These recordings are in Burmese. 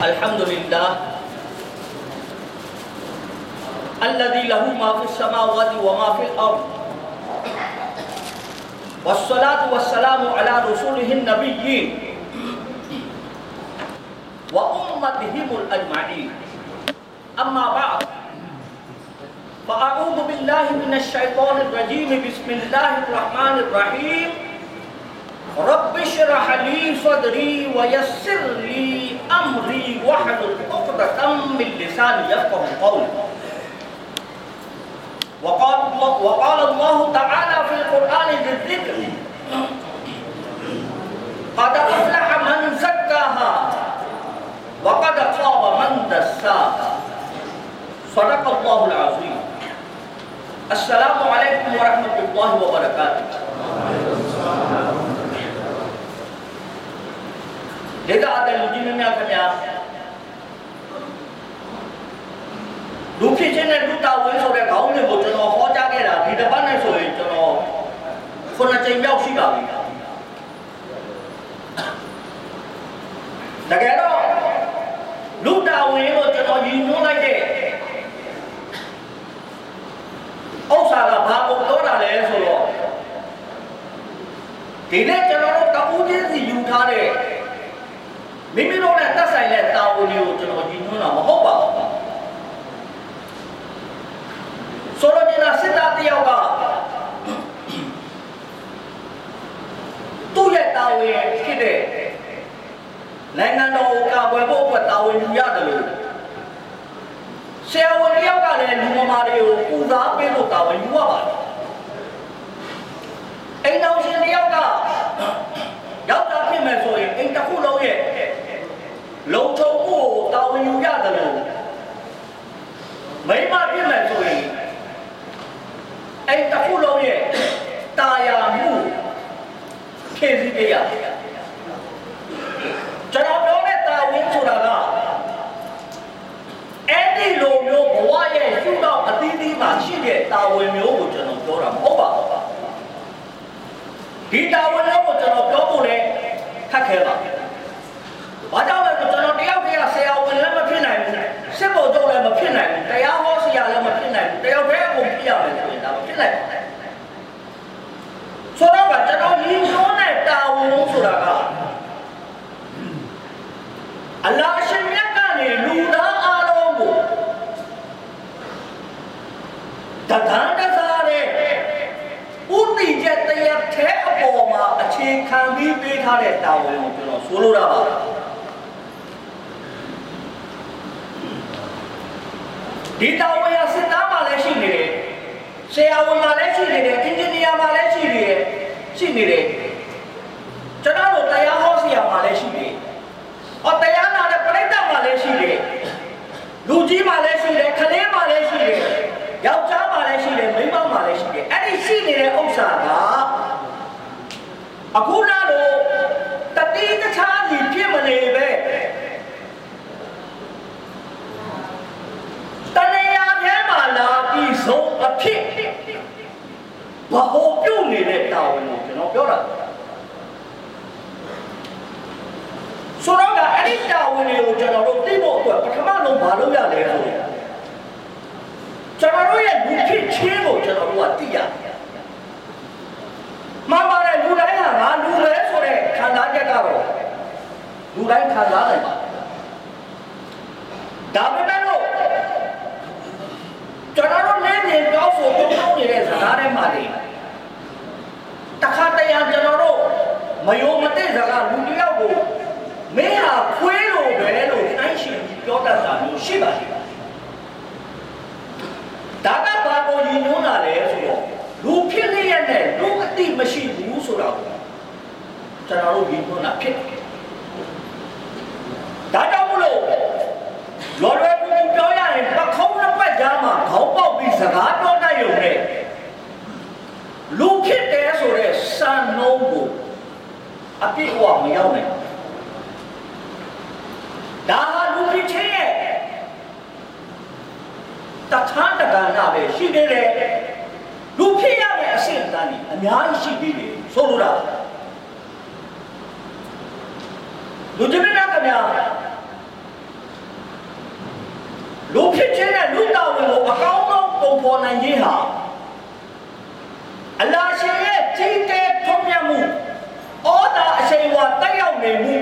الحمد لله الذي له ما في السماوات وما في الأرض. والصلاة والسلام على رسوله النبيين وأمتهم الأجمعين. أما بعد فأعوذ بالله من الشيطان الرجيم. بسم الله الرحمن الرحيم. رب اشرح لي صدري ويسر لي أمري واحلل عقدة من لساني يفقه قولي. وقال الله وقال الله تعالى في القرآن بالذكر قد أفلح من زكاها وقد خاب من دساها. صدق الله العظيم. السلام عليكم ورحمة الله وبركاته. ဒေသအတဲ့လူကြီးများခင်ဗျာလူဖြစ်ခြင်းနဲ့လူတာဝန်ဆိုတဲ့ခေါင်းစဉ်ကိုကျွန်တော်ဟောကြားခဲ့တာဒီတစ်ပတ်နဲ့ဆိုရင်ကျွန်တော်ခုနှစ်ကြိမ်မြောက်ရှိပါပြီတကယ်တော့လူတာဝန်ကိုကျွန်တော်ရည်ညွှန်းလိုက်တဲ့ဥစ္စာကဘာကိုပြောတာလဲဆိုတော့ဒီနေ့ကျွန်တော်တို့တပူးချင်းစီယူထားတဲ့မိမိတို့နဲ့သက်ဆိုင် တဲ့တာဝန်တွေကိုကျွန်တော်ကြီးညွှန်းတာမဟုတ်ပါဘူးဆိုလိုချင်တာစစ်သားတယောက်ကသူ့ရဲ့တာဝန်ဖြစ်တဲ့နိုင်ငံတော်ကိုကာကွယ်ဖို့အတွက်တာဝန်ယူရတယ်လို့ဆရာဝန်တယောက်ကလည်းလူမမာတွေကိုပူဇော်ပေးဖို့တာဝန်ယူရပါတယ်အိမ်တော်ရှင်တယောက်ကရောက်တာဖြစ်မယ်ဆိုရင်အိမ်တစ်ခုလုံးရဲ့လုံခြုံမှုကို တာဝန်ယူရတယ်လို့မိမဖြစ်မယ်ဆိုရင်အိမ်တစ်ခုလုံးရဲ့တာယာမှုဖြည့်ဆည်းပေးရတယ်ကျွန်တော်ပြောတဲ့တာဝန်ဆိုတာကအဲ့ဒီလိုမျိုးဘဝရဲ့ရှုတော့အသီးသီးမှာရှိတဲ့တာဝန်မျိုးကိုကျွန်တော်ပြောတာမဟုတ်ပါဘူးဒီတာဝန်လုံးကိုကျွန်တော်ပြောဖို့လည်းခက်ခဲပါဘာကြောင့်လဲဆိုကျွန်တော်တယောက်တည်းကဆရာဝန်လည်းမဖြစ်နိုင်ဘူးစစ်ဖို့တော့ လည်းမဖြစ်နိုင်ဘူးတရားဟောဆရာလည်းမဖြစ်နိုင်ဘူးတယောက်တည်းအကုန်ပြရမယ်ဆိုရင်ဒါမဖြစ်နိုင်ဘူးဆိုတော့ကကျွန်တော်ရင်းနှီးတဲ့တာဝန်ဆိုတာကအလ္လာဟ်ရှင်မြတ်ကနေလူသားအလုံးကိုတဒန်းတစားတဲ့ဥတည်ချက်တရားထဲအပေါ်မှာအခြေခံပြီးပေးထားတဲ့တာဝန်ကိုကျွန်တော်ဆိုလိုတာပါ ဒီတာဝန်ရစစ်သားမှလည်းရှိနေတယ်ဆရာဝန်မှလည်းရှိနေတယ်အင်ဂျင်နီယာမှလည်းရှိနေတယ်ရှိနေတယ်ကျွန်တော်တို့တရားဟောဆရာမှလည်းရှိနေတယ်အော်တရားနာတဲ့ပြိတ္တမှလည်းရှိတယ်လူကြီးမှလည်းရှိတယ်ခလေးမှလည်းရှိတယ်ယောက်ျားမှလည်းရှိတယ်မိန်းမမှလည်းရှိတယ်အဲ့ဒီရှိနေတဲ့ဥစ္စာကအခုလာလို့တတိတခြားစီဖြစ်မနေပဲတဏှာထဲမှာလာပြီးဆုံးအဖြစ် ဘဟိုပြုတ်နေတဲ့တာဝန်ကိုကျွန်တော်ပြောတာဆိုတော့ကအဲ့ဒီတာဝန်တွေကိုကျွန်တော်တို့သိဖို့အတွက်ပထမဆုံးမလုပ်ရလဲဆိုရင်ကျွန်တော်တို့ရဲ့လူဖြစ်ချင်းကိုကျွန်တော်တို့ကသိရတယ်မှန်ပါတယ်လူတိုင်းကငါလူပဲဆိုတဲ့ခံစားချက်ကတော့လူတိုင်းခံစားနိုင်ပါတယ်ဒါပေမဲ့လို့ကျွန်တော် တို့လည်းမြင်ပြောဆိုတုံ့ပြန်နေတဲ့စကားထဲမှာလေတခါတရံကျွန်တော်တို့မယုံမသိစကားလူတယောက်ကိုမင်းဟာခွေးလိုပဲလို့နှိုင်းရှင်ပြောတတ်တာမျိုးရှိပါတယ်ဒါကဘာကိုရည်ညွှန်းတာလဲဆိုတော့လူဖြစ်လျက်နဲ့လူအတိမရှိဘူးဆိုတော့ကျွန်တော်တို့ရည်ညွှန်းတာဖြစ်တယ်ဒါကြောင့်မလို့လော်လွယ်ကူကူပြောရရင်ပခုံးနှစ်ပတ်ကြားမှာခေါင်းပေါက်ပြီးစကားပြော ယုံနဲ့လူဖြစ်တယ်ဆိုတဲ့စံနှုန်းကိုအပြည့်အဝမရောက်နိုင်ဒါဟာလူဖြစ်ခြင်းရဲ့တခါတခါနာပဲရှိနေတယ်လူဖြစ်ရတဲ့အဆင့်အတန်းကြီးအများကြီးရှိသေးတယ်ဆိုလိုတာလူကြည့်ရခင်ဗျာလူဖြစ်ခြင်းနဲ့လူတော်ဝင်ကိုအကောင်း ခြင်းဟာအလာရှင်ရဲ့ကြီးကဲထုံးမြတ်မှုဩတာအချိန်ဝါတက်ရောက်နေမှု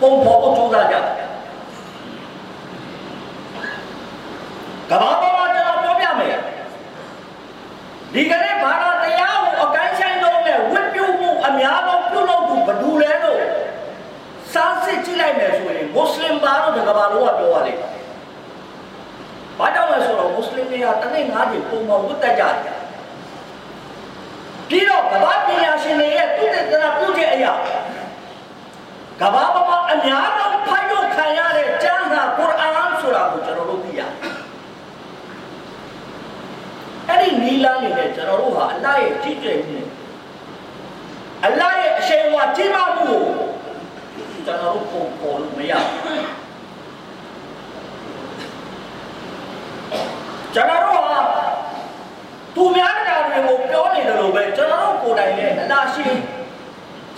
ပုံဖော်ဖို့ကြိုးစားကြတယ်ကဘာပေါ်မှာကျွန်တော်ပြောပြမယ်ဒီကနေ့ဘာသာတရားကိုအကိုင်းဆိုင်တော့နဲ့ဝတ်ပြုမှုအများဆုံးပြုလု ပ်သူဘယ်သူလဲလို့စားစစ်ကြည့်လိုက်မယ်ဆိုရင်မွတ်စလင်ဘာလို့ဒီကဘာလုံးကပြောရတယ်ဘာကြောင့်လဲဆိုတော့မွတ်စလင်တွေကတနေ့ငါးကြိမ်ပုံမှန်ဝတ်တက်ကြတယ်ပြီးတော့ကဘာပညာရှင်တွေရဲ့သူတည်တနာပြုတဲ့အရာကဘာပေါ်မှာအများဆုံးဖတ်ရခံရတဲ့ကျမ်းစာကုရ်အာန်ဆိုတာကိုကျွန်တော်တို့သိရတယ်အဲ့ဒီနီလာနေနဲ့ကျွန်တော်တို့ဟာအလ္လာဟ်ရဲ့ကြီးကျယ်မှုအလ္လာဟ်ရဲ့အရှင်ဝါကြီးမားမှုကိုကျွန်တော်တို့ပုံပေါ်လို့မရကျွန်တော်တို့ဟာသူများတရားတွေကိုပြောနေတယ်လို့ပဲကျွန်တော်တို့ကိုယ်တိုင်လည်းအလ္လာဟ်ရှိ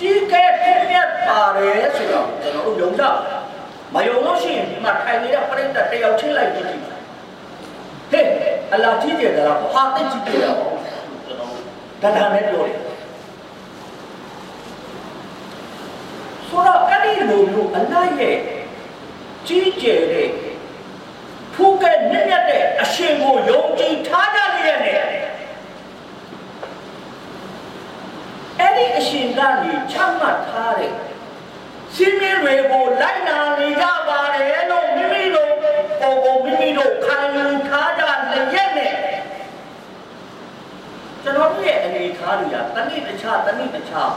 ကြီးကဲပြည့်မြတ်ပါတယ်ဆိုတော့ကျွန်တော်တို့ယုံကြမယုံလို့ရှိရင်ဒီမှာထိုင်နေတဲ့ပြိတ္တတယောက်ချင်းလိုက်ကြည့်ကြည့်ဟဲ့အလာကြီးကျယ်တာကဟာတိတ်ကြီးကျယ်တာပေါ့ကျွန်တော်ဒါဒါနဲ့ပြောတယ်ဆိုတော့အဲ့ဒီလိုမျိုးအလာရဲ့ကြီးကျယ်တဲ့ဖူးကဲမြင့်မြတ်တဲ့အရှင်ကိုယုံကြည်ထားကြလျက်နဲ့အဲ့ ဒီအရှင်ကနေချမှတ်ထားတဲ့စင်းမြင့်တွေကိုလိုက်နာနေကြပါတယ်လို့မိမိတို့ပုံပုံမိမိတို့ခံယူထားကြလျက်နဲ့ကျွန်တော်တို့ရဲ့အနေထားတွေကတနည်းတခြားတနည်းတခြား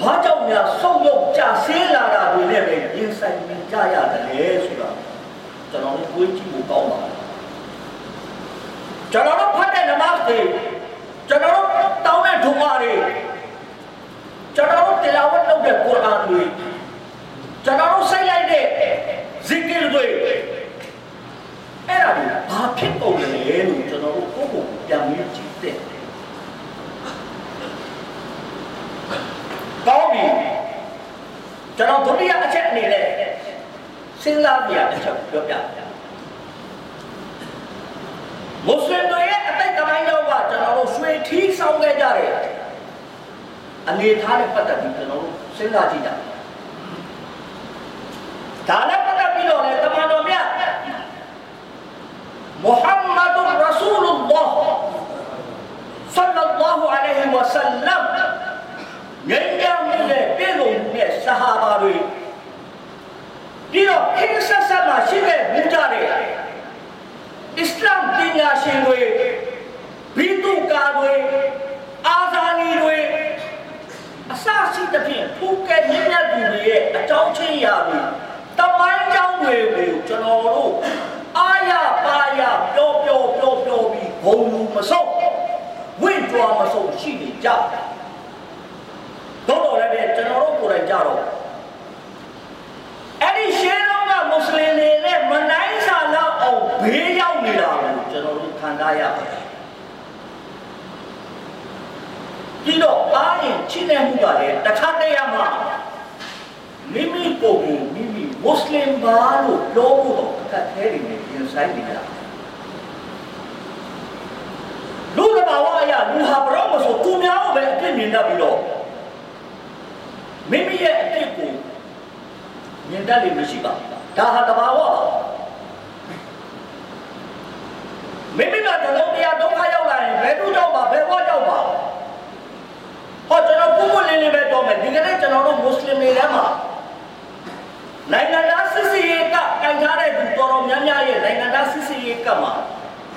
ဘာကြောင့်များဆုတ်ယုတ်ကြဆင်းလာတာတွေနဲ့ပဲရင်ဆိုင်နေကြရတယ်လေဆိုတာကျွန်တော်တို့ကိုယ်ကြည့်ဖို့ကောင်းပါကျွန်တော်တို့ဖတ်တဲ့နမတ်တွေ ကျွန်တော်တို့တောင်းတဲ့ဒုမာတွေကျွန်တော်တို့တေလာဝတ်လုပ်တဲ့ကုရ်အာန်တွေကျွန်တော်တို့စိတ်လိုက်တဲ့ဇီကီတွေအဲ့ဒါကိုဘာဖြစ်ပုံလဲလို့ကျွန်တော်တို့ကိုယ့်ကိုယ်ပြန်ပြီးကြည့်တဲ့ကောင်းပြီကျွန်တော်ဒုတိယအချက်အနေနဲ့စဉ်းစားပြရတစ်ချက်ပြောပြမွတ်စလင်တွေရဲ့အတိတ်တမိုင်းတော့ကကျွန်တော်တို့ရွှေ ထီးဆောင်ခဲ့ကြတယ်အနေထားနဲ့ပတ်သက်ပြီးကျွန်တော်တို့စဉ်းစားကြည့်ကြဒါနဲ့ပတ်သက်ပြီးတော့လေတမန်တော်မြတ်မုဟမ္မဒ်ရဆူလုလ္လာဟ်ဆလ္လာလာဟူအလိုင်ဟီဝဆလမ်ငြိမ်းချမ်းမှုနဲ့ပြည်လုံးနဲ့ဆဟာဘာတွေပြီးတော့ခိစ္စဆမှာရှိခဲ့မူကြတဲ့အစ္စလာမ်ပညာရှင်တွေ ဘီတုကာတွေအာဇာနီတွေအစရှိသဖြင့်ဖူးကဲမြင့်မြတ်သူတွေရဲ့အကြောင်းချင်းရာတွေတမိုင်းကြောင်းတွေကိုကျွန်တော်တို့အာရပါရပြောပြောပြောပြောပြီးဘုံလူမဆုံးဝင့်ကြွားမဆုံးရှိနေကြတော့တော့လည်းကျွန်တော်တို့ကိုယ်တိုင်ကြတော့အဲ့ဒီရှင်းတော့ကမွတ်စလင်တွေနဲ့မနိုင်စာလောက်အောင်ဘေးရောက်နေတာကိုကျွန်တော်တို့ခံစားရပါတယ် ပြီးတော့အားရင်ချိနေမှုကလည်းတစ်ခါတည်းရမှာမိမိကိုယ်ကိုမိမိမွတ်စလင်ပါလို့ပြောဖို့တော့အခက်အခဲတွေနဲ့ရင်ဆိုင်နေကြတာလူ့ဘာဝအရာလူဟာဘရောမဆိုသူများကိုပဲအပြစ်မြင်တတ်ပြီးတော့မိမိရဲ့အတိတ်ကိုမြင်တတ်လိမ့်မရှိပါဘူးဒါဟာတဘာဝပါမိမိကတလုံးတရားဒုက္ခရောက်လာရင်ဘယ်သူကြောင့်ပါဘယ်ဘဝကြောင့်ပါ ဟောကျွန်တော်ပုဂ္ဂိုလ်လေးလေးပဲပြောမယ်ဒီကနေ့ကျွန်တော်တို့မွတ်စလင်တွေထဲမှာနိုင်ငံသားစစ်စီရေးကကန်ထားတဲ့သူတော်တော်များများရဲ့နိုင်ငံသားစစ်စီရေးကမှာ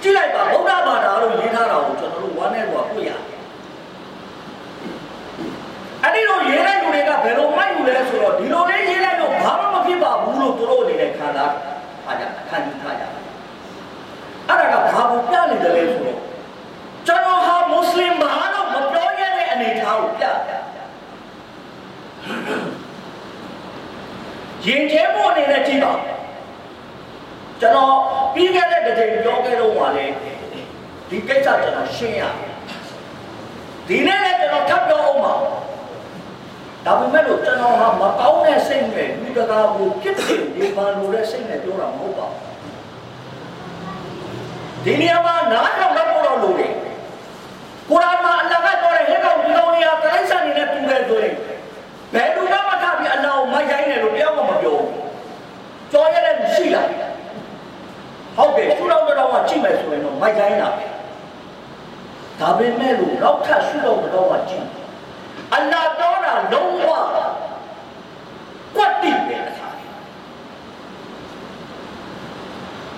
ကြည့်လိုက်ပါဗုဒ္ဓဘာသာလို့ရေးထားတာကိုကျွန်တော်တို့ဝမ်းနဲ့တော့တွေ့ရတယ်အဲ့ဒီလိုရေးတဲ့လူတွေကဘယ်လိုမိုက်ယူလဲဆိုတော့ဒီလိုလေးရေးလိုက်တော့ဘာမှမဖြစ်ပါဘူးလို့သူတို့အနေနဲ့ခံစားထားကြခံယူထားကြအဲ့ဒါကဘာကိုပြနေတယ်လဲဆိုတော့ကျွန်တော်ဟာမွတ်စလင်ဘာလို့မပြောရတဲ့အနေအထားကိုပြပြ ရင်ကျဲဖို့အနေနဲ့ကြည့်ပါကျွန်တော်ပြီးခဲ့တဲ့တစ်ချိန်ပြောခဲ့တော့ပါလေဒီကိစ္စကျွန်တော်ရှင်းရဒီနေ့လည်းကျွန်တော်ထပ်ပြောအောင်ပါဒါပေမဲ့လို့ကျွန်တော်ဟာမကောင်းတဲ့စိတ်နဲ့ဒီတကားကိုပြစ်တင်ဒီပါလို့တဲ့စိတ်နဲ့ပြောတာမဟုတ်ပါဘူးဒီနေရာမှာနားထောင်တော့လို့လို့လေကုရ်အာန်မှာအလ္လာဟ်ကပြောတဲ့ဟဲ့ကောင်ဒီကောင်ကြီးဟာတရိစ္ဆာန်နေနဲ့တူတယ်ဆိုရင်ဘယ်သူမှမ ထပြီးအလ္လာဟ်ကိုမိုက်တိုင်းတယ်လို့တရားမှမပြောဘူးကြောရတဲ့ရှိလားဟုတ်တယ်သူတော်တော်ကကြည့်မယ်ဆိုရင်တော့မိုက်တိုင်းတာဒါပေမဲ့လို့နောက်ထပ်ရှုတော့တော့ကကြည့်အလ္လာဟ်တော်တာလုံးဝကွတ်တိပဲအခါ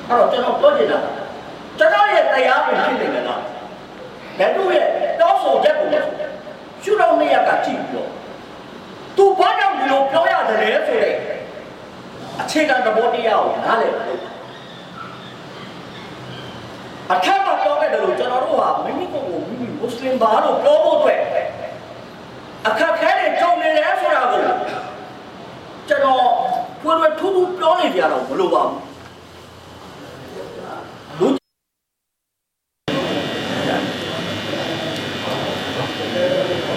အဲ့တော့ကျွန်တော်ပြောချင်တာကျွန်တော်ရဲ့တရားပင်ဖြစ်နေကြလားဘယ်သူရဲ့တောင်းဆိုချက်ကိုရှုတော့နေရကကြည့်ပြီးတော့ သူဘာကြောင့်ဒီလိုပြောရတယ်လဲဆိုတဲ့အခြေခံသဘောတရားကိုနားလည်လို့အခက်မှာပြောခဲ့တယ်လို့ကျွန်တော်တို့ဟာမိမိကိုယ်ကိုမိမိမွတ်စလင်ဘာလို့ပြောဖို့အတွက်အခက်ခဲတွေကြုံနေတယ်ဆိုတာကိုကျွန်တော်ဖွယ်ဖွယ်ထူးထူးပြောနေကြတော့မလိုပါဘူးလူ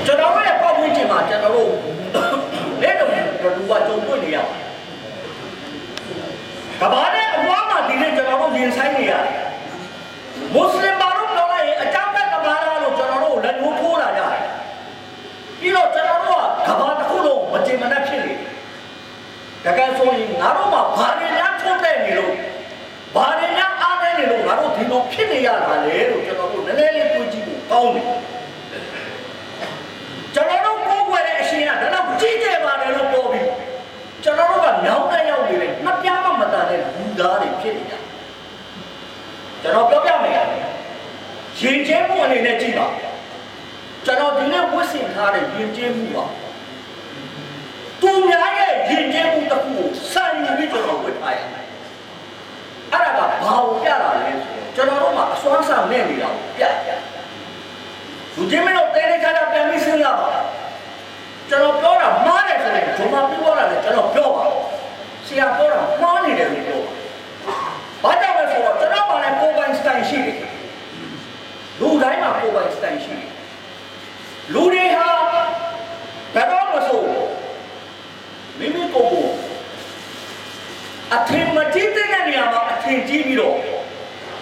ကျွန်တော်ရဲ့ပတ်ဝန်းကျင်မှာကျွန်တော်တို့လက်တော်ဘလူကကြုံတွေ့နေရကဘာနဲ့အပွားမှာဒီနေ့ကျွန်တော်တို့ရင်ဆိုင်နေရတယ်မွတ်စလင်ဘာလို့ပြောလိုက်ရင်အကြောင်းကကဘာလားလို့ကျွန်တော်တို့လက်ညှိုးထိုးလာကြတယ်ပြီးတော့ကျွန်တော်တို့ကကဘာတစ်ခုလုံးမတင်မနဲ့ဖြစ်နေတယ်တကယ် ဆိုရင်ငါတို့မှာဘာတွေများထုံးတဲ့နေလို့ဘာတွေများအားနေနေလို့ငါတို့ဒီလိုဖြစ်နေရတာလေလို့ကျွန်တော်တို့နည်းနည်းလေးတွေးကြည့်ဖို့ကောင်းတယ်ကျွန်တော်တို့ကိုယ်ွယ်တဲ့အရှင်ကဒါတော့ကြီးကျယ်ပါတယ်လို့ပြောပြီးကျွန်တော်တို့ကမြောင်းတဲ့ရောက်နေတယ်နှစ်ပြားမှမတန်တဲ့လူသားတွေဖြစ်နေကြကျွန်တော်ပြောပြမယ်ရင်ကျဲမှုအနေနဲ့ကြည့်ပါကျွန်တော်ဒီနေ့ဝတ်ဆင်ထားတဲ့ရင်ကျဲမှုပါသူများရဲ့ ရင်ကျဲမှုတစ်ခုကိုစံယူပြီးကျွန်တော်ဝတ်ထားရတယ်အဲ့ဒါကဘာကိုပြတာလဲဆိုတော့ကျွန်တော်တို့မှာအစွမ်းဆောင်နဲ့နေတာကိုပြပြလူချင်းမလို့တဲတဲချာချာပြန်ပြီးစဉ်းစားပါကျွန်တော်ပြောတာမှားတယ်ဆိုရင်ဒုံမပြောတာလည်းကျွန်တော်ပြောပါဆရာပြောတာမှားနေတယ်လို့ပြောဘာကြောင့်လဲဆိုတော့ကျွန်တော်မှလည်းကိုယ်ပိုင်စတိုင်ရှိတယ်လူတိုင်းမှာကိုယ်ပိုင်စတိုင်ရှိတယ်လူတွေဟာဘယ်တော့မဆို မိမိကိုယ်ကိုအထင်မကြီးတဲ့နေရာမှာအထင်ကြီးပြီးတော့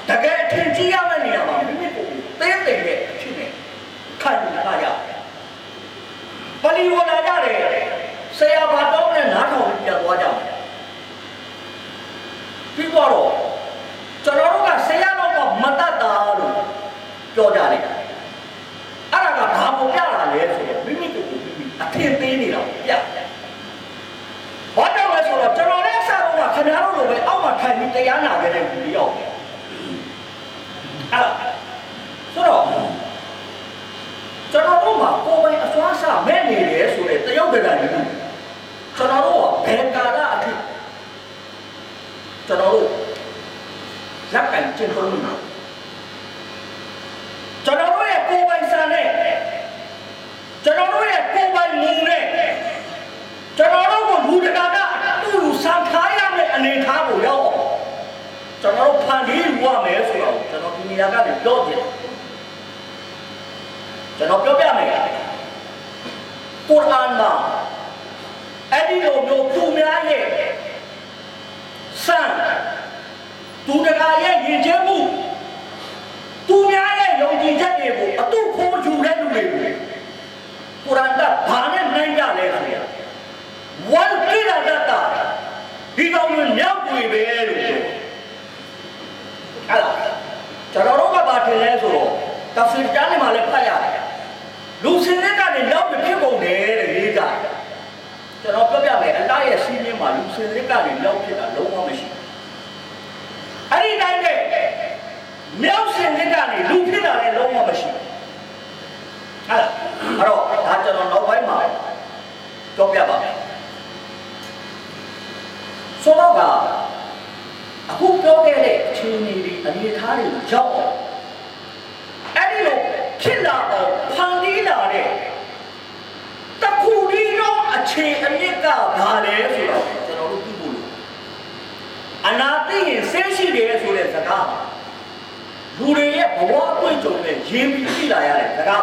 တကယ်အထင်ကြီးရမယ့်နေရာမှာမိမိကိုယ်ကိုသိသိတဲ့အဖြစ်နဲ့ခံယူလာရပလီဝလာကြတယ်ဆရာဘာတော့နဲ့နားထောင်ပြီးပြန်သွားကြတယ်ပြီးတော့ကျွန်တော်တို့ကဆရာတော်ကမတတ်တာလို့ပြောကြတယ်အဲ့ဒါကဘာကိုပြတာလဲဆိုတော့မိမိကိုယ်ကိုမိမိအထင်သေးနေတာပြဘာကြောင့်လဲဆိုတော့ကျွန်တော်လည်းအစားတော့ခင်ဗျားတို့လိုပဲအောက်မှာ တရားနာခဲ့တဲ့လူတယောက်အဲ့ဆိုတော့ကျွန်တော်တို့မှာကိုယ်ပိုင်အစွမ်းစားမဲ့နေတယ်ဆိုတဲ့တယောက်တည်းကနေကျွန်တော်တို့ကဘယ်ကာလအထိကျွန်တော်တို့ဇက်ကန်ကျင့်သုံးနေကျွန်တော်တို့ရဲ့ကိုယ်ပိုင်စားနဲ့ကျွန်တော်တို့ရဲ့ကိုယ်ပိုင်မူနဲ့ကျွန်တော်တို့ကိုလူတကာကသူ့လူဆံထားရမယ့်အနေအထားကိုရောက်အောင် ကျွန်တော်တို့ဖန်တီးယူရမယ်ဆိုတော့ကျွန်တော်ဒီနေရာကနေပြောတယ်ကျွန်တော်ပြောပြမယ်ကုရ်အာန်မှာအဲ့ဒီလိုမျိုးသူများရဲ့စံသူတကာရဲ့ယဉ်ကျေးမှုသူများရဲ့ယုံကြည်ချက်တွေကိုအတုခိုးယူတဲ့လူတွေကိုကုရ်အာန်ကဘာနဲ့နိုင်ကြလဲခင်ဗျာဝမ်ကိရဒတာဒီကောင်မျိုးမြောက်ွေပဲလို့ပြော အဲ့ဒါကျွန်တော်တို့ကဘာထင်လဲဆိုတော့တဖ်စီတန်မှာလည်းဖတ်ရတယ်လူစင်တဲ့ကနေနောက်ဖြစ်ပုံတယ်တဲ့ရေးကြကျွန်တော်ပြောပြမယ်အလားရဲ့စီးမြင်မှာလူစင်တဲ့ကနေနောက်ဖြစ်တာလုံးဝမရှိအဲ့ဒီတိုင်းပဲမြောက်စင်တဲ့ကနေလူဖြစ်တာလည်းလုံးဝမရှိအဲ့ဒါအဲ့တော့ဒါကျွန်တော်နောက်ပိုင်းမှာပြောပြပါမယ်ဆိုတော့ကအခုပြောခဲ့တဲ့အခြေအနေတွေ အနေအထားတွေရောက်အောင်အဲ့ဒီလိုဖြစ်လာအောင်ဖန်တီးလာတဲ့တခုဒီတော့အခြေအမြစ်ကဘာလဲဆိုတော့ကျွန်တော်တို့သိဖို့လို့အနာသိရင်ဆဲရှိတယ်ဆိုတဲ့စကားလူတွေရဲ့ဘဝအတွေ့အကြုံနဲ့ရင်းပြီးသိလာရတဲ့စကား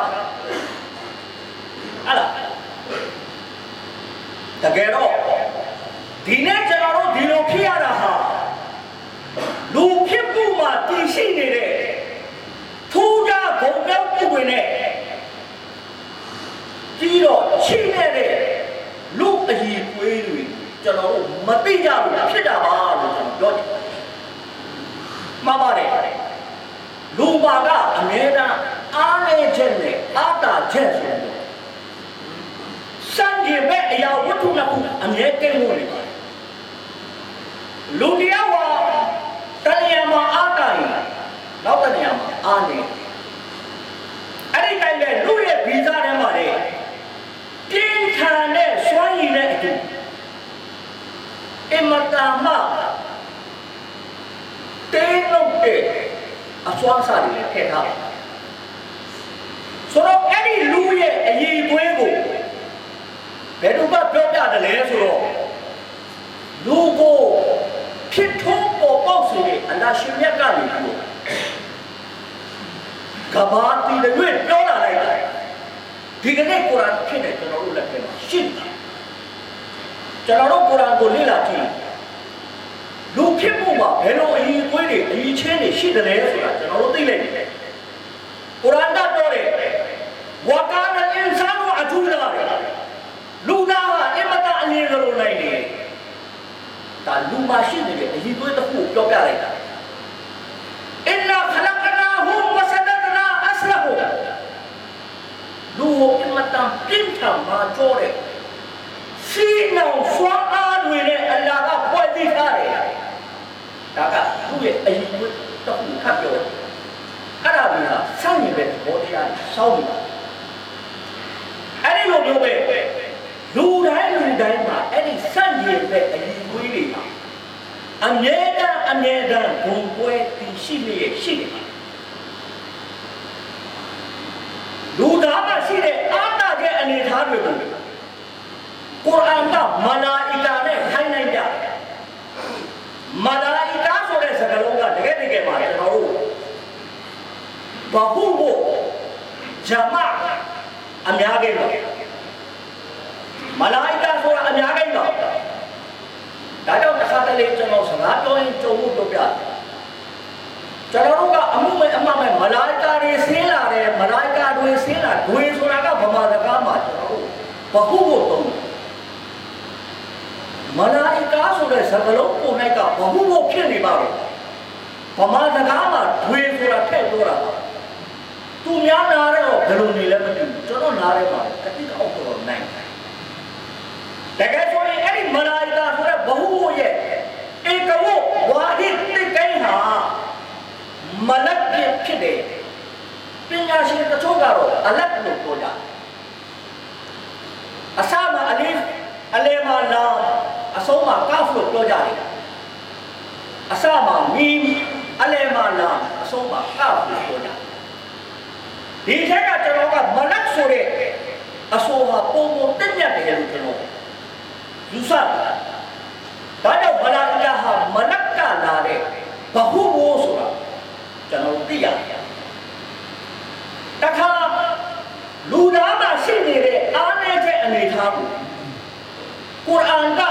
အဲ့လားတကယ်တော့ဒီနေ့ကျွန်တော်တို့ဒီလိုဖြစ်ရတာဟာလူဖြစ် မှုမှာတည်ရှိနေတဲ့ထူးခြားဂုဏ်မြောက်မှုတွေနဲ့ကြီးတော့ချိနေတဲ့လူအည်ကွေးတွေကျွန်တော်တို့မသိကြဘူးဖြစ်တာပါလို့ကျွန်တော်ပြောတယ်မှန်ပါတယ်လူပါကအမြဲတမ်းအားနည်းချက်နဲ့အာတာချက်ဆိုတော့စံကြင်မဲ့အရာဝတ္ထုနှစ်ခုအမြဲတည်းလို့နေပါတယ်လူတရားဟာတဏှာမှာအာတာရင် နောက်တဏှာမှာအာနေအဲ့ဒီတိုင်းပဲလူရဲ့ဗီဇထဲမှာလေပြင်းထန်တဲ့စွမ်းရည်နဲ့အတူအမတာမတေးလို့တဲ့အစွမ်းစားတွေထည့်ထားတယ်ဆိုတော့အဲ့ဒီလူရဲ့အည်သွေးကိုဘယ်သူကပြောပြတယ်လဲဆိုတော့လူကိုဖြစ်ထုံးပေါ်ပေါက်စေတဲ့အနာရှင်မြတ်ကနေပြီးတော့ ကဘာတီတွေပြောလာလိုက်တာဒီကနေ့ကုရ်အာန်ဖြစ်တယ်ကျွန်တော်တို့လက်ထဲမှာရှင်းတာကျွန်တော်တို့ကုရ်အာန်ကိုလေ့လာကြည့်လူဖြစ်မှုမှာဘယ်လိုအည်အသွေးတွေအည်ချင်းတွေရှိတယ်လဲဆိုတာကျွန်တော်တို့သိလိုက်တယ်ကုရ်အာန်ကပြောတယ်ဝကာနအင်ဆာနူအဂျူလာလူသားဟာအင်မတန်အလင်းကလေးနိုင်တယ်ဒါလူမရှိနေတဲ့အည်သွေးတစ်ခုပြောပြလိုက်တာအင်နာခလကနာဟူဝဆဒဒနာအစလဟူလူအင်မတ န်ပြင်းထန်မှာကြောတဲ့စီနောင်ဖွာအားတွေနဲ့အလ္လာဟ်ကဖွဲ့စည်းထားတယ်ဒါကသူ့ရဲ့အည်သွေးတစ်ခုခတ်ပြောတယ်အဲ့ဒါကစမ်းနေတဲ့ဘောတရားစောင်းနေတာအဲ့ဒီလိုမျိုးပဲလူတိုင်းလူတိုင်းမှာအဲ့ဒီစန့်ကျင်တဲ့အည်သွေးတွေဟာအမြဲတမ်းအမြဲတမ်းဘုံပွဲတည်ရှိလျက်ရှိတယ်လူသားမှာရှိတဲ့အာတာတဲ့ အနေအထားတွေကိုကုရ်အာန်ကမလာအီကာနဲ့ခိုင်းနိုင်ကြမလာအီကာဆိုတဲ့စကားလုံးကတကယ်တကယ်မှာကျွန်တော်တို့ဘာဖို့ဖို့ဂျမာအများကြီးပါမလာအီကာဆိုတာအများကြီးပါဒါကြောင့်တစ်ခါတလေကျွန်တော်စကားပြောရင်ကြုံလို့ပြောပြတယ် ကျွန်တော်တို့ကအမှုမဲ့အမှမဲ့မလာအီကာတွေဆင်းလာတယ်မလာအီကာတွေဆင်းလာတွေဆိုတာကဗမာစကားမှာကျွန်တော်တို့ဘာဖို့ဖို့တုံးမလာအီကာဆိုတဲ့စကားလုံးပုံ၌ကဘာဖို့ဖို့ဖြစ်နေပါတော့ဗမာစကားမှာတွေဆိုတာထည့်ပြောတာပါသူများနာတော့ဘယ်လိုနေလဲမသိဘူးကျွန်တော်နားထဲမှာတတိအောက်တော့နိုင်တကယ်ဆိုရင်အဲ့ဒီမလာအီကာဆိုတဲ့ဘဟုရဲ့ဧကဝ မလတ်ဖြစ်ဖြစ်တယ်ပညာရှင်တချို့ကတော့အလတ်လို့ပြောကြအစမှာအလေးအလေမှာလောင်အဆုံးမှာကောက်လို့ပြောကြတယ်အစမှာမီအလေမှာလောင်အဆုံးမှာကောက်လို့ပြောကြဒီထက်ကကျွန်တော်ကမလတ်ဆိုတဲ့အဆိုဟာပုံပုံတက်မြတ်တယ်လို့ကျွန်တော်ယူဆတာဒါကြောင့်မလာကဟာမလတ်ကလာတဲ့ဘဟုဘောဆိုတာ ကျွန်တော်သိရတယ်တခါလူသားမှာရှိနေတဲ့အားနည်းချက်အနေထားကိုကုရ်အာန်က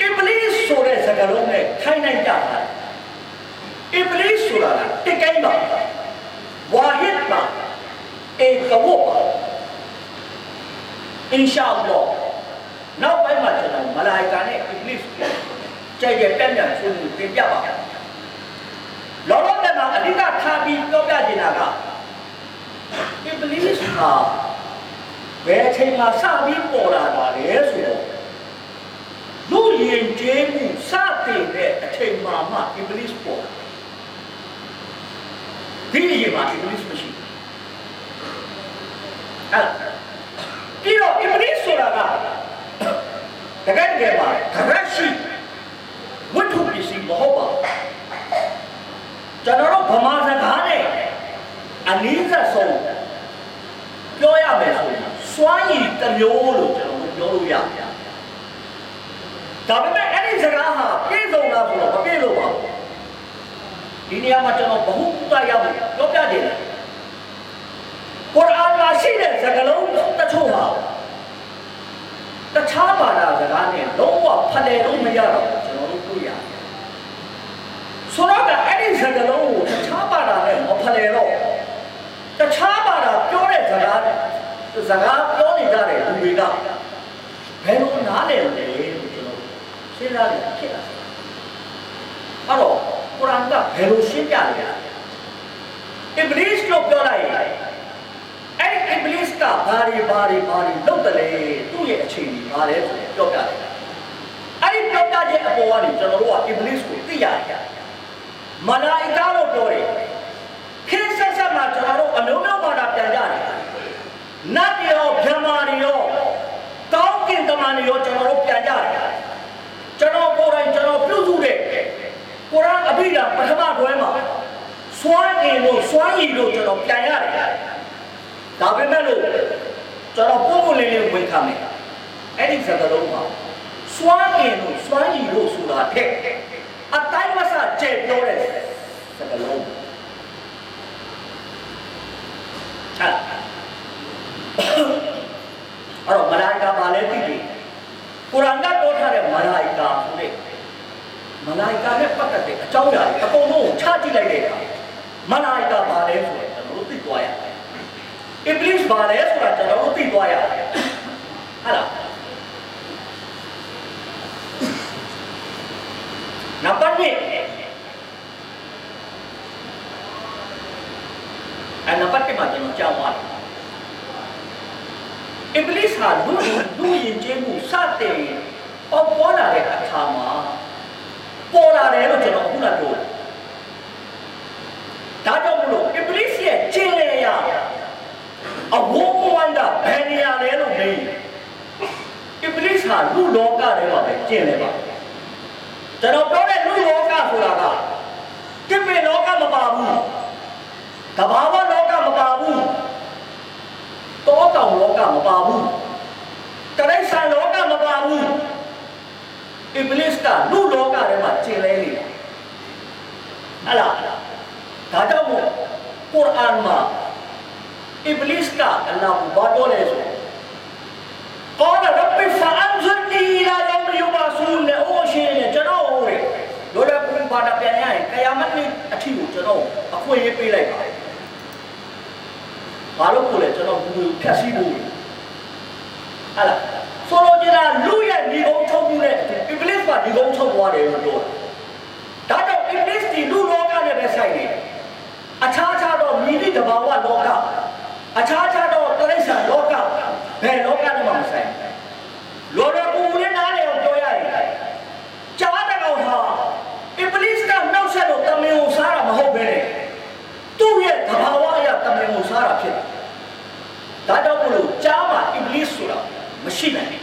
အစ်ဘလစ်ဆိုတဲ့စကားလုံးနဲ့ထိုင်နိုင်ကြတာအစ်ဘလစ်ဆိုတာကတကယ်ပါဝါဟစ်ပါဧကဝတ်ပါအင်ရှာအလ္လာဟ်နောက်ပိုင်းမှာကျွန်တော်မလာအီကာနဲ့အစ်ဘလစ်ကြိုက်တဲ့တက်မြတ်ဆွေးနွေးတင်ပြပါမယ်လောလော ဆယ်မှာအဓိကထားပြီးပြောပြနေတာကအစ်ဘလစ်ဟာဘယ်အချိန်မှာစပြီးပေါ်လာတာလဲဆိုတော့လူရင်ကျေးမှုစတင်တဲ့အချိန်မှာမှအစ်ဘလစ်ပေါ်လာဒီအရေးမှာအစ်ဘလစ်မရှိအဲ့ပြီးတော့အစ်ဘလစ်ဆိုတာကတကယ်တကယ်ပါဒရက်ရှိဝတ္ထုပစ္စည်းမဟုတ်ပါဘူး ကျွန်တော်တို့ဗမာစကားနဲ့အနည်းဆက်ဆုံးပြောရမယ်ဆိုရင်စွမ်းရည်တစ်မျိုးလို့ကျွန်တော်တို့ပြောလို့ရတယ်ဒါပေမဲ့အဲ့ဒီစကားဟာပြည့်စုံလားဆိုတော့မပြည့်လို့ပါဘူးဒီနေရာမှာကျွန်တော်ဘ ഹു တရဖို့ပြောပြတယ်ကုရ်အာန်မှာရှိတဲ့စကားလုံးတချို့ဟာတခြားဘာသာစကားနဲ့လုံးဝဖလှယ်လို့မရတော့ကျွန်တော်တို့တွေ့ရတယ်ဆိုတော့အဲ့ဒီ စကားလုံးကိုတခြားဘာသာနဲ့မဖလှယ်တော့တခြားဘာသာပြောတဲ့စကားစကားပြောနေကြတဲ့လူတွေကဘယ်လိုနားလည်လဲလို့ကျွန်တော်စဉ်းစားနေဖြစ်လာတယ်အဲ့တော့ကုရ်အာန်ကဘယ်လိုရှင်းပြလဲအစ်ဘလစ်လို့ပြောလိုက်ရင်အဲ့ဒီအစ်ဘလစ်ကဘာတွေဘာတွေဘာတွေလုပ်တယ်လေသူ့ရဲ့အခြေအနေဘာလဲဆိုပြောပြတယ်အဲ့ဒီပြောပြချက်အပေါ်ကနေကျွန်တော်တို့ကအစ်ဘလစ်ကိုသိရတယ် မလာအီကာလို့ပြောတယ်ခင်းဆက်ဆက်မှာကျွန်တော်တို့အမျိုးမျိုးဘာသာပြန်ကြတယ်နတ်ရောဗြဟ္မာတွေရောကောင်းကင်တမန်တွေရောကျွန်တော်တို့ပြန်ကြတယ်ကျွန်တော်ကိုယ်တိုင်ကျွန်တော်ပြုစုတဲ့ကုရ်အာန်အဘိဓမ္မာပထမတွဲမှာစွမ်းအင်လို့စွမ်းရည်လို့ကျွန်တော်ပြန်ရတယ်ဒါပေမဲ့လို့ကျွန်တော်ပုံပုံလေးလေးဝင်ခံမယ်အဲ့ဒီစကားလုံးမှာစွမ်းအင်လို့စွမ်းရည်လို့ဆိုတာထက် အတိုင်းမဆကြဲပြောတဲ့စကားလုံးအဲ့အဲ့တော့မလာအီကာပါလဲသိပြီကုရ်အာန်ကပြောထားတဲ့မလာအီကာဆိုတဲ့မလာအီကာနဲ့ပတ်သက်တဲ့အကြောင်းအရာတွေအကုန်လုံးကိုချကြည့်လိုက်တဲ့အခါမလာအီကာပါလဲဆိုတော့ကျွန်တော်တို့သိသွားရတယ်အစ်ဘလစ်ပါလဲဆိုတာကျွန်တော်တို့သိသွားရတယ်ဟာလား နံပါတ်1အဲ့နံပါတ်1မှာကျွန်တော်ကြောက်ပါတယ်အစ်ဘလစ်ဟာလူလူရင်ကျေးမှုစတဲ့ပေါ်ပေါ်လာတဲ့အခါမှာပေါ်လာတယ်လို့ကျွန်တော်အခုနကပြောတယ်ဒါကြောင့်မလို့အစ်ဘလစ်ရဲ့ကျင့်လေရအဝုန်းဝန္တာဘယ်နေရာလဲလို့မေးအစ်ဘလစ်ဟာလူလောကထဲမှာပဲကျင့်လေပါကျွန်တော်ပြောတဲ့ လူလောကဆိုတာကတိမေလောကမပါဘူးတဘာဝလောကမပါဘူးတောတောင်လောကမပါဘူးတရိစ္ဆာန်လောကမပါဘူးအစ်ဘလစ်ကလူလောကထဲမှာကျင်လဲနေတာဟဲ့လားဒါကြောင့်မို့ကုရ်အာန်မှာအစ်ဘလစ်ကအလ္လာဟ်ဘာပြောလဲဆို قال رب فانظرني ဘာတာပြန်ရရင်ကယာမတ်နေ့အထီကိုကျွန်တော်အခွင့်အရေးပေးလိုက်ပါဘာလို့ကိုလဲကျွန်တော်ဘူးကိုဖြတ်စည်းဖို့ဟာလားဆိုလိုချင်တာလူရဲ့ညီကုန်းချုပ်မှုနဲ့အစ်ဘလစ်ကညီကုန်းချုပ်သွားတယ်လို့ပြောတာဒါကြောင့်အစ်ဘလစ်ဒီလူလောကနဲ့ပဲဆိုင်နေအခြားခြားတော့မြည်သည့်တဘာဝလောကအခြားခြားတော့တိရစ္ဆာန်လောကဘယ်လောကနဲ့မှမဆိုင်လောရကူနဲ့နားလေအောင်ပြောရရင်ကြားတဲ့ကောင်ဟာအစ်ဘလစ်ကနှောက်ဆက်လို့တမင်ကိုစားတာမဟုတ်ပဲလေသူ့ရဲ့တဘာဝအရတမင်ကိုစားတာဖြစ်တယ် တယ်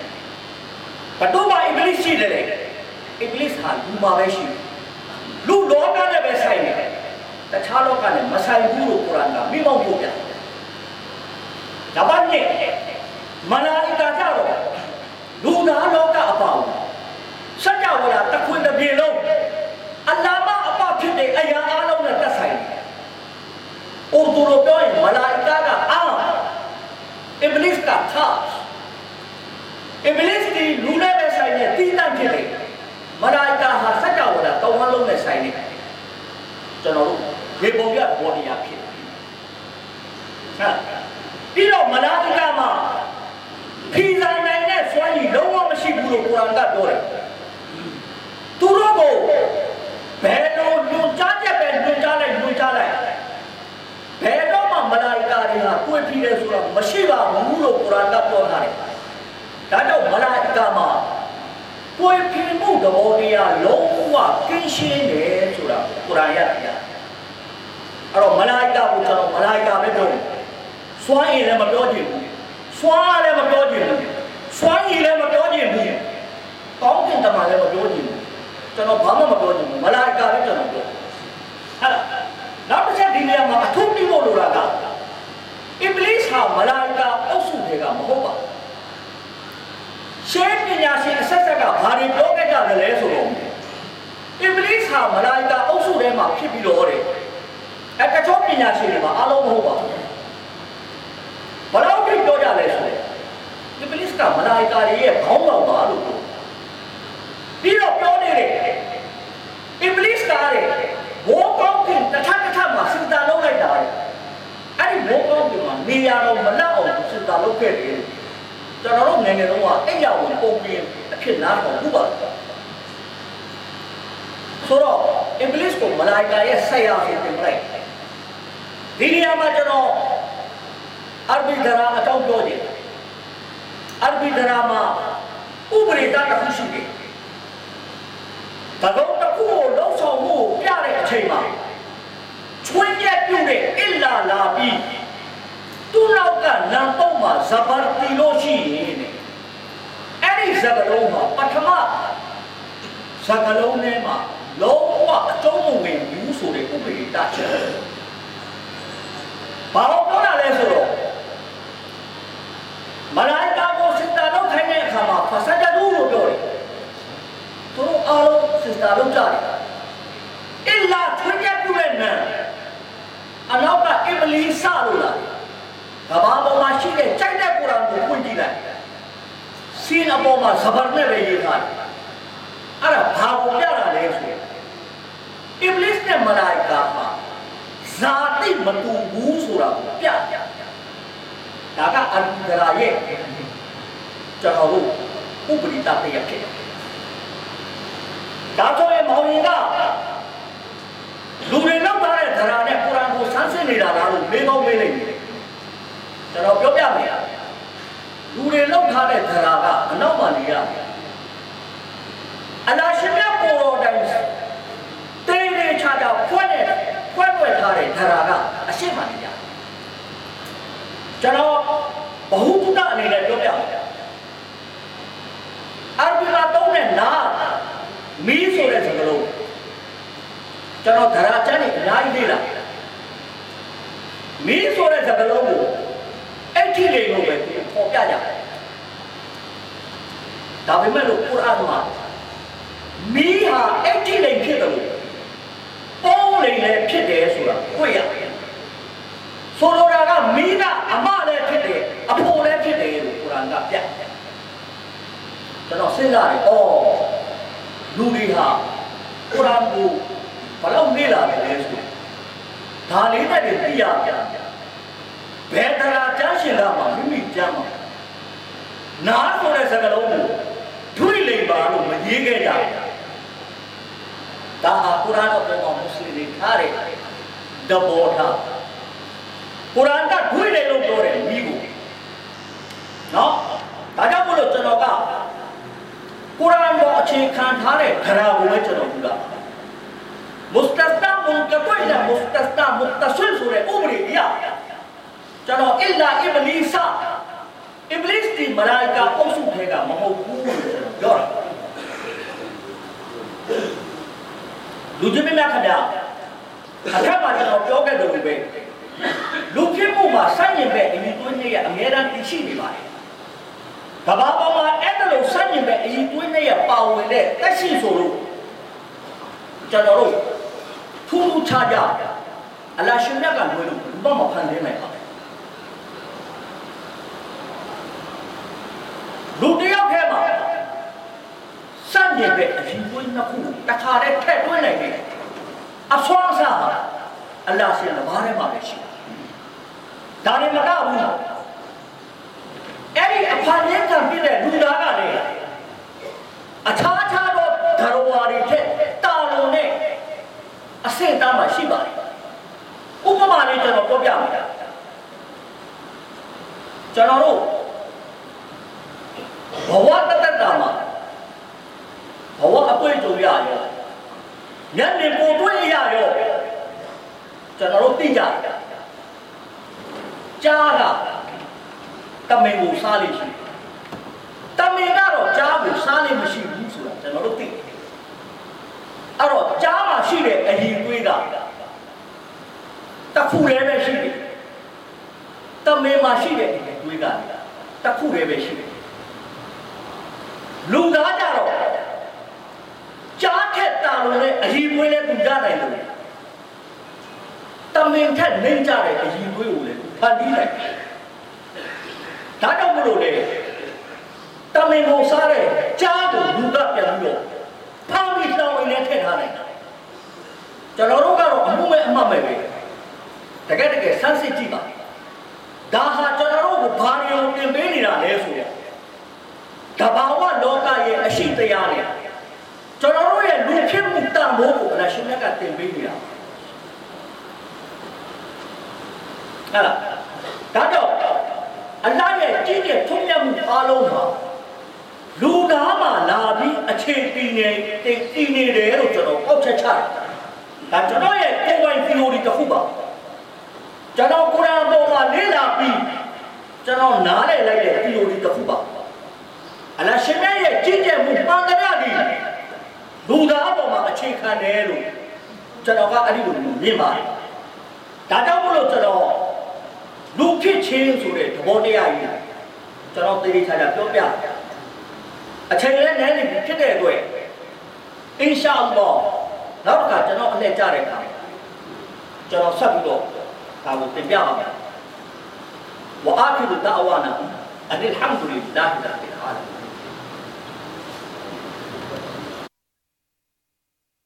ဘတ်တော့မှအင်္ဂလိပ်ရှိတယ်လေအင်္ဂလိပ်ဟာလူမှာပဲရှိတယ်လူလောကနဲ့ပဲဆိုင်နေတယ်တခြားလောကနဲ့မဆိုင်ဘူးလို့ကုရ်အာန်ကမိမောင်းပြပြဒါပါနဲ့မလာအီကာကြတော့လူသားလောကအပေါင်းစัจ java လာတခွင်တစ်ပြေလုံးအလ္လာမအပဖြစ်တဲ့အရာအလုံးနဲ့သက်ဆိုင်တယ်။အိုသူတို့ပြောရင်မလာအီကာကအာအစ်ဘလစ်ကသာအစ်ဘလစ်ဒီလူနဲ့ပဲဆိုင်နေတိတန့်ဖြစ်တယ်။မလာအီကာဟာစัจ java လာတောင်းဝလုံးနဲ့ဆိုင်နေတယ်။ကျွန်တော်တို့ရေပုံရဘောဒီယာဖြစ်တယ်။ဟာပြီးတော့မလာအီကာမှာဖီဇာနိုင်တဲ့စွမ်းရည်လုံးဝမရှိဘူးလို့ကုရ်အာန်ကပြောတယ် သူတို့ကိုဘယ်လိုညွှန်ကြားချက်ပဲညွှန်ကြားလိုက်ညွှန်ကြားလိုက်ဘယ်တော့မှမလာအီကာတွေဟာကိုယ်ပြီးတယ်ဆိုတာမရှိပါဘူးလို့ကုရ်အာန်ကပြောထားတယ်ဒါကြောင့်မလာအီကာမှာကိုယ်ပြီးမှုသဘောတရားလုံးဝကင်းရှင်းတယ်ဆိုတာကုရ်အာန်ရပြအဲ့တော့မလာအီကာကိုကျွန်တော်မလာအီကာပဲပြောတယ်စွမ်းအင်လည်းမပြောချင်ဘူးစွမ်းလည်းမပြောချင်ဘူးစွမ်းရည်လည်းမပြောချင်ဘူး ကောင်းကင်တမန်လည်းမပြောချင်ဘူးကျွန်တော်ဘာမှမပြောချင်ဘူးမလာအီကာလည်းကျွန်တော်ပြောဟဲ့နောက်တစ်ချက်ဒီနေရာမှာအထူးပြီးဖို့လိုတာကအင်္ဂလိပ်ဟာမလာအီကာအုပ်စုတွေကမဟုတ်ပါရှင်းပညာရှင်အဆက်ဆက်ကဘာတွေပြောခဲ့ကြတယ်လဲဆိုတော့အင်္ဂလိပ်ဟာမလာအီကာအုပ်စုထဲမှာဖြစ်ပြီးတော့တဲ့အဲတချို့ပညာရှင်တွေမှာအားလုံးမဟုတ်ပါဘူးဘယ်တော့ပြောကြလဲဆိုတော့ဒီပလစ်ကမလာအီကာတွေရဲ့ခေါင်းဆောင်ပါလို့ ပြီးတော့ပြောနေတယ်အင်္ဂလိပ်ကားတဲ့ဘောကောင်းကင်တစ်ထပ်တစ်ထပ်မှာစဉ်းစားလုပ်လိုက်တာတဲ့အဲ့ဒီဘောကောင်းကင်မှာနေရာတော့မလောက်အောင်စဉ်းစားလုပ်ခဲ့တယ်ကျွန်တော်တို့ငယ်ငယ်တုန်းကအဲ့ရဝင်ပုံပြင်အဖြစ်နားတော့ဘူးပါဆိုတော့အင်္ဂလိပ်ကိုမလာအီကာရဲ့ဆက်ရအောင်ပြင်လိုက်ဒီနေရာမှာကျွန်တော်အရဘီဒရာအကြောင်းပြောတယ်အရဘီဒရာမှာဥပဒေတာတစ်ခုရှိတယ်။ ဒါတော့တစ်ခုကိုလုံးဆောင်မှုကိုပြတဲ့အချိန်မှာချွင်းရက်ပြုတ်တဲ့အစ်လာလာပြီးသူ့နောက်ကနံပေါ့မှာဇဘာတီလို့ရှိရင်တဲ့အဲ့ဒီဇဘလုံးမှာပထမဇကလုံးထဲမှာလုံးဝအကျုံးမဝင်ဘူးဆိုတဲ့ဥပဒေတာချက်။ဘာလို့ပြောတာလဲဆိုတော့မလာအီကာကိုစစ်တာလုပ်ခိုင်းတဲ့အခါမှာဖဆဒဒူလို့ပြောတယ် သူတို့အားလုံးစစ်တာလုပ်ကြတယ်အစ်လာထွန်းရပြုတဲ့နံအနောက်ကအင်္ဂလိပ်စလို့လားကဘာပေါ်မှာရှိတဲ့ကြိုက်တဲ့ကုရ်အာန်ကိုဖွင့်ကြည့်လိုက်စီနအပေါ်မှာဇဘာနဲ့ပဲရေးထားတယ်အဲ့ဒါဘာကိုပြတာလဲဆိုရင်အင်္ဂလိပ်နဲ့မလာအီကာမှာဇာတိမတူဘူးဆိုတာကိုပြပြဒါကအန်ဒရာရဲ့ကျွန်တော်တို့ဥပဒေတတရားဖြစ်တယ်ဒါဆိုရင် မောင်ရင်ကလူတွေလောက်ထားတဲ့ဒရာနဲ့ကုရ်အာန်ကိုဆန်းစစ်နေတာလားလို့မေးတော့မေးလိုက်တယ်ကျွန်တော်ပြောပြမယ်လူတွေလောက်ထားတဲ့ဒရာကအနောက်မှာနေရတယ်အလာရှိမြတ်ပေါ်တော်တိုင်တေးသေးချာချာဖွင့်နေဖွင့်ွက်ထားတဲ့ဒရာကအရှိမနေရကျွန်တော်ဘ ഹു တုဒအနေနဲ့ပြောပြမယ်အရဘီမှာသုံးတဲ့နာ မီးဆိုတဲ့စကားလုံးကျွန်တော်ဒရာချမ်းနေအများကြီးလေ့လာမီးဆိုတဲ့စကားလုံးကိုအဲ့ဒီလေလို့ပဲပေါ်ပြကြတယ်ဒါပေမဲ့လို့ကုရ်အာန်မှာမီးဟာအဲ့ဒီလေဖြစ်တယ်လို့ပေါင်းလေလည်းဖြစ်တယ်ဆိုတာတွေ့ရတယ်ဆိုလိုတာကမီးကအမလည်းဖြစ်တယ်အဖို့လည်းဖြစ်တယ်လို့ကုရ်အာန်ကပြကျွန်တော်စဉ်းစားတယ်အော် လူတွေဟာကုရ်အာန်ကိုဘယ်လောက်လေ့လာတယ်လဲဆိုဒါလေးနဲ့တည်းသိရပြဘယ်တရာကျမ်းရှင်ကမှမိမိကျမ်းမှာနားဆိုတဲ့စကားလုံးကိုဒွိလိမ်ပါလို့မရေးခဲ့ကြဘူးဒါဟာကုရ်အာန်အပေါ်မှာမွတ်စလင်တွေထားတဲ့သဘောထားကုရ်အာန်ကဒွိလိမ်လို့ပြောတယ်မိကိုနော်ဒါကြောင့်မို့လို့ကျွန်တော်က ကုရ်အာန်ပေါ်အခြေခံထားတဲ့ခရာကိုပဲကျွန်တော်ပြောတာမုစတစတာမွန်ကတွိလာမုစတစတာမုတဆွလ်ဆိုတဲ့ဥပဒေအရကျွန်တော်အစ်လာအစ်ဘလီဆာအစ်ဘလစ်ဒီမလာကာအုပ်စုထဲကမဟုတ်ဘူးလို့ကျွန်တော်ပြောတာလူကြီးမင်းများခင်ဗျာအခက်မှာကျွန်တော်ပြောခဲ့တယ်လို့ပဲလူဖြစ်မှုမှာစိုက်ရင်ပဲအရင်သွင်းနေရအများအားသိရှိနေပါတယ် ကဘာပေါ်မှာအဲ့ဒါလို့စိုက်ရင်ပဲအရင်သွင်းနေရပါဝင်တဲ့တက်ရှိဆိုလို့ကျွန်တော်တို့ထူးထူးခြားခြားအလရှင်မြတ်ကလွယ်လို့ဘာမှဖန်ဆင်းနိုင်ပါဘူးလူတယောက်ထဲမှာစံကျင်ပဲအရင်သွင်းနှစ်ခုတခါတည်းထည့်သွင်းနိုင်တယ်အဆွမ်းစားအလရှင်ကဘာထဲမှာလဲရှိတယ်ဒါနဲ့မကဘူး အဲ့ဒီအဖန်ရင်းကပြည့်တဲ့လူသားကလည်းအခြားခြားသောဓာရဝါတွေထက်တာလုံးနဲ့အဆင့်တန်းမှရှိပါတယ်ဥပမာလေးကျွန်တော်ပြောပြမယ်ကျွန်တော်တို့ဘဝတသက်တာမှာဘဝအတွေ့အကြုံရရောညနေပေါ်တွေ့ရရောကျွန်တော်တို့သိကြတယ်ကြားက တမင်ကိုစားလိမ့်ရှိတမင်ကတော့ကြားကိုစားလိမ့်မရှိဘူးဆိုတာကျွန်တော်တို့သိတယ်အဲ့တော့ကြားမှာရှိတဲ့အရင်သွေးကတစ်ခုလည်းပဲရှိတယ်တမင်မှာရှိတဲ့အရင်သွေးကတစ်ခုလည်းပဲရှိတယ်လူသားကြတော့ကြားထက်တာလို့လည်းအရင်သွေးလည်းပူကြနိုင်လို့တမင်ထက်နှိမ့်ကြတဲ့အရင်သွေးကိုလည်းဖန်တီးလိုက် ဒါကြောင့်မလို့လေတမင်ကိုစားတဲ့ကြားကိုလူကပြန်ပြီးတော့ဖောင်းပြီးတောင်းဝင်နဲ့ထည့်ထားလိုက်ကျွန်တော်တို့ကတော့အမှုမဲ့အမှတ်မဲ့ပဲတကယ်တကယ်စမ်းစစ်ကြည့်ပါဒါဟာကျွန်တော်တို့ကိုဘာလို့တင်ပေးနေတာလဲဆိုတော့တဘာဝလောကရဲ့အရှိတရားနဲ့ကျွန်တော်တို့ရဲ့လူဖြစ်မှုတန်ဖိုးကိုအလရှင်မြတ်ကတင်ပေးနေတာဟုတ်လားဒါကြောင့်အလရဲ့ကြီးကျယ်ထုံးမြတ်မှု အားလုံးဟာလူသားမှလာပြီးအခြေတည်နေတည်နေတယ်လို့ကျွန်တော်အောက်ချက်ချတယ်ဒါကျွန်တော်ရဲ့ကိုယ်ပိုင် theory တစ်ခုပါကျွန်တော်ကုရ်အာန်ပေါ်မှာလေ့လာပြီးကျွန်တော်နားလည်လိုက်တဲ့ theory တစ်ခုပါအလရှင်ရဲ့ကြီးကျယ်မှုမှန်တရားဒီလူသားပေါ်မှာအခြေခံတယ်လို့ကျွန်တော်ကအဲ့ဒီလိုမြင်ပါတယ်ဒါကြောင့်မလို့ကျွန်တော်လူဖြစ်ချင်းဆိုတဲ့သဘောတရားကြီး ကျွန်တော်သေချာချာပြောပြအချိန်လည်းနည်းနေပြီဖြစ်တဲ့အတွက်အင်ရှာအလ္လာဟ်နောက်တစ်ခါကျွန်တော်အလှည့်ကြတဲ့အခါကျွန်တော်ဆက်ပြီးတော့ဒါကိုတင်ပြပါမယ်ဝအာခိရ်ဒါအဝါနာအလ်ဟမ်ဒူလ illah